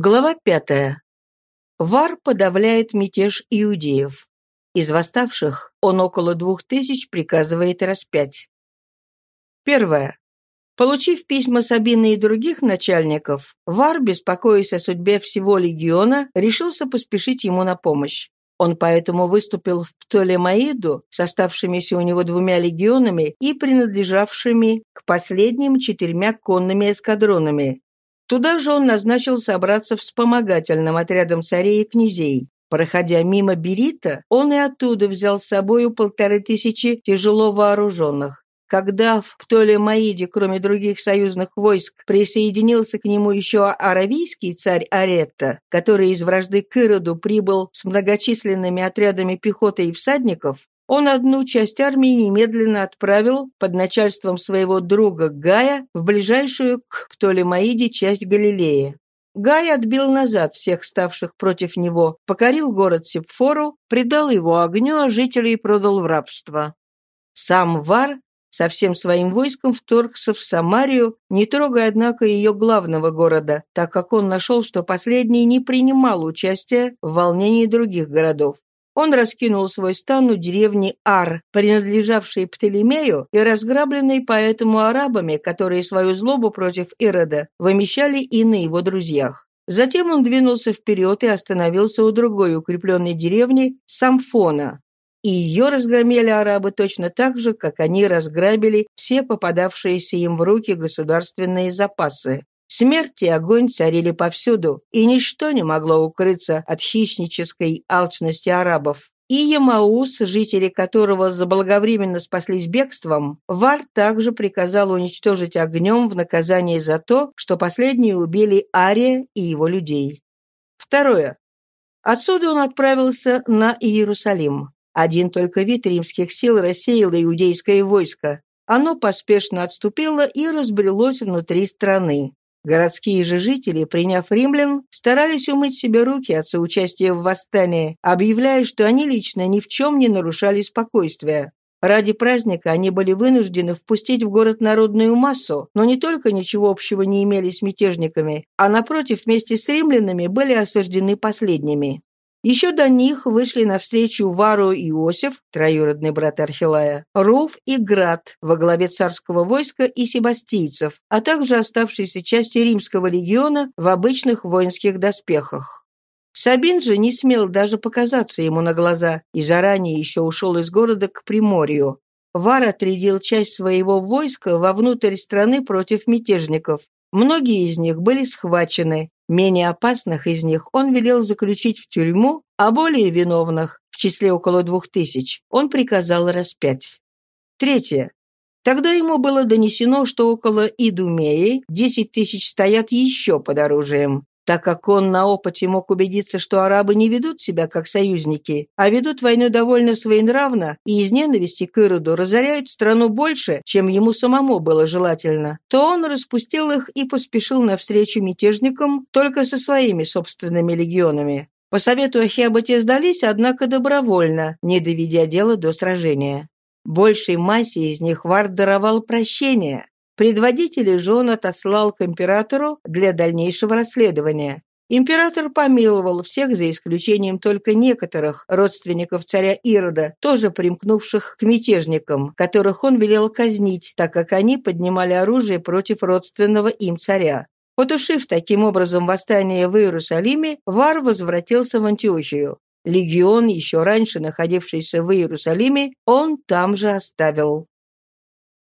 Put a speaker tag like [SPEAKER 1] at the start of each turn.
[SPEAKER 1] Глава пятая. Вар подавляет мятеж иудеев. Из восставших он около двух тысяч приказывает распять. Первое. Получив письма Сабины и других начальников, Вар, беспокоясь о судьбе всего легиона, решился поспешить ему на помощь. Он поэтому выступил в Птолемаиду с оставшимися у него двумя легионами и принадлежавшими к последним четырьмя конными эскадронами, Туда же он назначил собраться вспомогательным отрядом царей и князей. Проходя мимо Берита, он и оттуда взял с собою полторы тысячи тяжело вооруженных. Когда в Птолемаиде, кроме других союзных войск, присоединился к нему еще аравийский царь Аретта, который из вражды к Ироду прибыл с многочисленными отрядами пехоты и всадников, он одну часть армии немедленно отправил под начальством своего друга Гая в ближайшую к Птолемаиде часть Галилеи. Гай отбил назад всех ставших против него, покорил город Сепфору, предал его огню, а жителей продал в рабство. Сам Вар со всем своим войском вторгся в Самарию, не трогая, однако, ее главного города, так как он нашел, что последний не принимал участия в волнении других городов. Он раскинул свой стан у деревни Ар, принадлежавшей Птолемею и разграбленной поэтому арабами, которые свою злобу против Ирода вымещали и на его друзьях. Затем он двинулся вперед и остановился у другой укрепленной деревни Самфона. И ее разгромили арабы точно так же, как они разграбили все попадавшиеся им в руки государственные запасы. Смерть и огонь царили повсюду, и ничто не могло укрыться от хищнической алчности арабов. И Ямаус, жители которого заблаговременно спаслись бегством, Вар также приказал уничтожить огнем в наказание за то, что последние убили Ария и его людей. Второе. Отсюда он отправился на Иерусалим. Один только вид римских сил рассеял иудейское войско. Оно поспешно отступило и разбрелось внутри страны. Городские же жители, приняв римлян, старались умыть себе руки от соучастия в восстании, объявляя, что они лично ни в чем не нарушали спокойствия. Ради праздника они были вынуждены впустить в город народную массу, но не только ничего общего не имели с мятежниками, а напротив вместе с римлянами были осаждены последними. Еще до них вышли навстречу Вару Иосиф, троюродный брат Архилая, Руф и Град во главе царского войска и себастийцев, а также оставшиеся части римского легиона в обычных воинских доспехах. Сабин же не смел даже показаться ему на глаза и заранее еще ушел из города к Приморью. Вар отрядил часть своего войска вовнутрь страны против мятежников. Многие из них были схвачены, Менее опасных из них он велел заключить в тюрьму, а более виновных, в числе около двух тысяч, он приказал распять. Третье. Тогда ему было донесено, что около Идумеи 10 тысяч стоят еще под оружием так как он на опыте мог убедиться, что арабы не ведут себя как союзники, а ведут войну довольно своенравно и из ненависти к Ироду разоряют страну больше, чем ему самому было желательно, то он распустил их и поспешил навстречу мятежникам только со своими собственными легионами. По совету Ахеба сдались, однако добровольно, не доведя дело до сражения. Большей массе из них Вард даровал прощение, Предводителей же он отослал к императору для дальнейшего расследования. Император помиловал всех за исключением только некоторых родственников царя Ирода, тоже примкнувших к мятежникам, которых он велел казнить, так как они поднимали оружие против родственного им царя. Потушив таким образом восстание в Иерусалиме, Вар возвратился в Антиохию. Легион, еще раньше находившийся в Иерусалиме, он там же оставил.